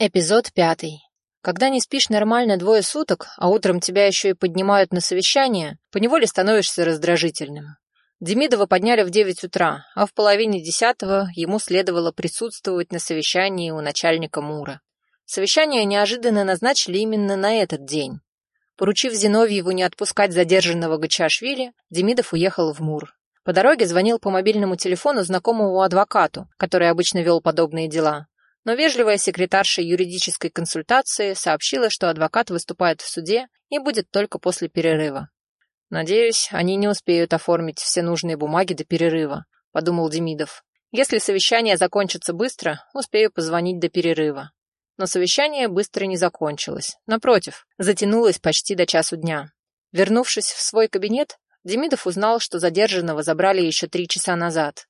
Эпизод пятый. Когда не спишь нормально двое суток, а утром тебя еще и поднимают на совещание, поневоле становишься раздражительным. Демидова подняли в девять утра, а в половине десятого ему следовало присутствовать на совещании у начальника МУРа. Совещание неожиданно назначили именно на этот день. Поручив Зиновьеву не отпускать задержанного Гачашвили, Демидов уехал в МУР. По дороге звонил по мобильному телефону знакомому адвокату, который обычно вел подобные дела но вежливая секретарша юридической консультации сообщила, что адвокат выступает в суде и будет только после перерыва. «Надеюсь, они не успеют оформить все нужные бумаги до перерыва», — подумал Демидов. «Если совещание закончится быстро, успею позвонить до перерыва». Но совещание быстро не закончилось. Напротив, затянулось почти до часу дня. Вернувшись в свой кабинет, Демидов узнал, что задержанного забрали еще три часа назад.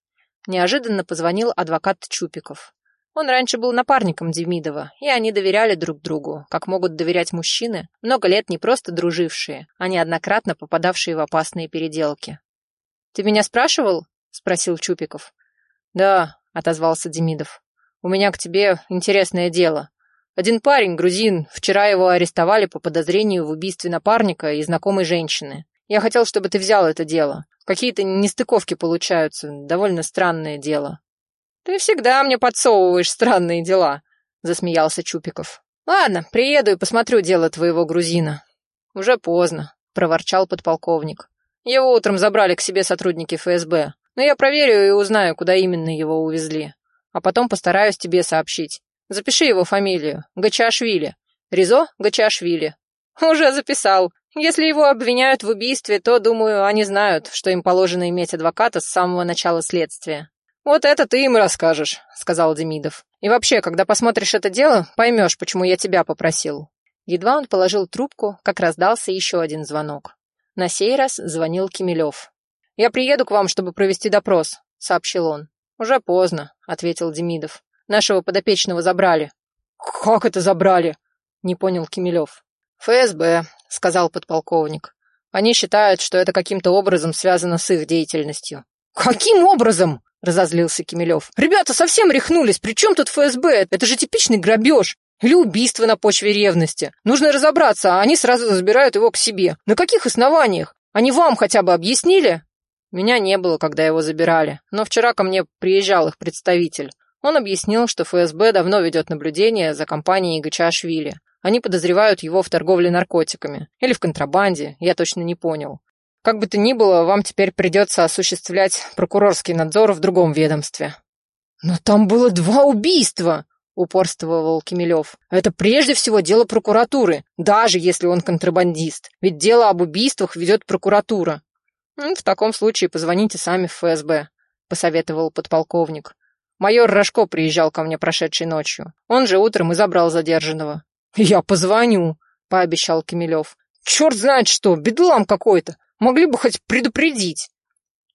Неожиданно позвонил адвокат Чупиков. Он раньше был напарником Демидова, и они доверяли друг другу, как могут доверять мужчины, много лет не просто дружившие, а неоднократно попадавшие в опасные переделки. «Ты меня спрашивал?» — спросил Чупиков. «Да», — отозвался Демидов. «У меня к тебе интересное дело. Один парень, грузин, вчера его арестовали по подозрению в убийстве напарника и знакомой женщины. Я хотел, чтобы ты взял это дело. Какие-то нестыковки получаются, довольно странное дело». «Ты всегда мне подсовываешь странные дела», — засмеялся Чупиков. «Ладно, приеду и посмотрю дело твоего грузина». «Уже поздно», — проворчал подполковник. «Его утром забрали к себе сотрудники ФСБ, но я проверю и узнаю, куда именно его увезли. А потом постараюсь тебе сообщить. Запиши его фамилию. Гачашвили. Ризо Гачашвили». «Уже записал. Если его обвиняют в убийстве, то, думаю, они знают, что им положено иметь адвоката с самого начала следствия. «Вот это ты им расскажешь», — сказал Демидов. «И вообще, когда посмотришь это дело, поймешь, почему я тебя попросил». Едва он положил трубку, как раздался еще один звонок. На сей раз звонил Кемелев. «Я приеду к вам, чтобы провести допрос», — сообщил он. «Уже поздно», — ответил Демидов. «Нашего подопечного забрали». «Как это забрали?» — не понял Кемелев. «ФСБ», — сказал подполковник. «Они считают, что это каким-то образом связано с их деятельностью». «Каким образом?» — разозлился Кемелев. «Ребята совсем рехнулись. При чем тут ФСБ? Это же типичный грабеж. Или убийство на почве ревности. Нужно разобраться, а они сразу забирают его к себе. На каких основаниях? Они вам хотя бы объяснили?» Меня не было, когда его забирали, но вчера ко мне приезжал их представитель. Он объяснил, что ФСБ давно ведет наблюдение за компанией Гачашвили. Они подозревают его в торговле наркотиками. Или в контрабанде, я точно не понял. Как бы то ни было, вам теперь придется осуществлять прокурорский надзор в другом ведомстве». «Но там было два убийства!» — упорствовал Кемелев. «Это прежде всего дело прокуратуры, даже если он контрабандист. Ведь дело об убийствах ведет прокуратура». «Ну, «В таком случае позвоните сами в ФСБ», — посоветовал подполковник. «Майор Рожко приезжал ко мне прошедшей ночью. Он же утром и забрал задержанного». «Я позвоню», — пообещал Кемелев. «Черт знает что, бедлам какой-то. Могли бы хоть предупредить.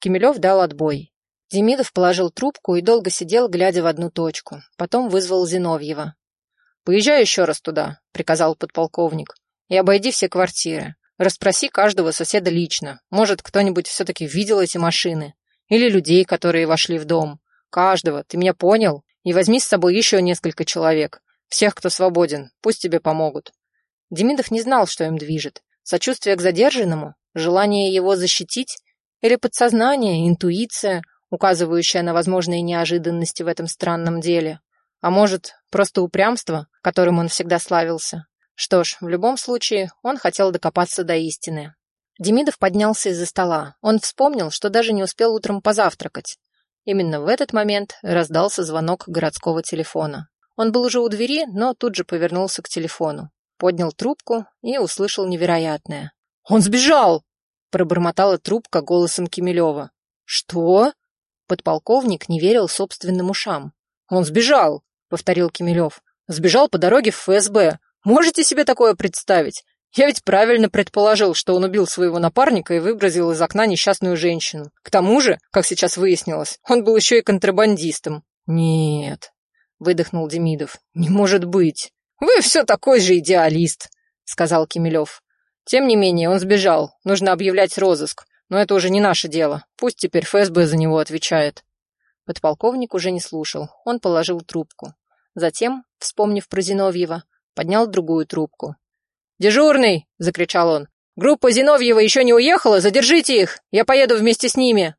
Кемелев дал отбой. Демидов положил трубку и долго сидел, глядя в одну точку. Потом вызвал Зиновьева. «Поезжай еще раз туда», — приказал подполковник, «и обойди все квартиры. Расспроси каждого соседа лично. Может, кто-нибудь все-таки видел эти машины. Или людей, которые вошли в дом. Каждого, ты меня понял? И возьми с собой еще несколько человек. Всех, кто свободен. Пусть тебе помогут». Демидов не знал, что им движет. Сочувствие к задержанному? Желание его защитить? Или подсознание, интуиция, указывающая на возможные неожиданности в этом странном деле? А может, просто упрямство, которым он всегда славился? Что ж, в любом случае, он хотел докопаться до истины. Демидов поднялся из-за стола. Он вспомнил, что даже не успел утром позавтракать. Именно в этот момент раздался звонок городского телефона. Он был уже у двери, но тут же повернулся к телефону. Поднял трубку и услышал невероятное. «Он сбежал!» — пробормотала трубка голосом Кемелева. «Что?» Подполковник не верил собственным ушам. «Он сбежал!» — повторил Кемелев. «Сбежал по дороге в ФСБ. Можете себе такое представить? Я ведь правильно предположил, что он убил своего напарника и выбросил из окна несчастную женщину. К тому же, как сейчас выяснилось, он был еще и контрабандистом». «Нет», — выдохнул Демидов, — «не может быть». «Вы все такой же идеалист», — сказал Кемелев. Тем не менее, он сбежал. Нужно объявлять розыск. Но это уже не наше дело. Пусть теперь ФСБ за него отвечает. Подполковник уже не слушал. Он положил трубку. Затем, вспомнив про Зиновьева, поднял другую трубку. «Дежурный!» — закричал он. «Группа Зиновьева еще не уехала? Задержите их! Я поеду вместе с ними!»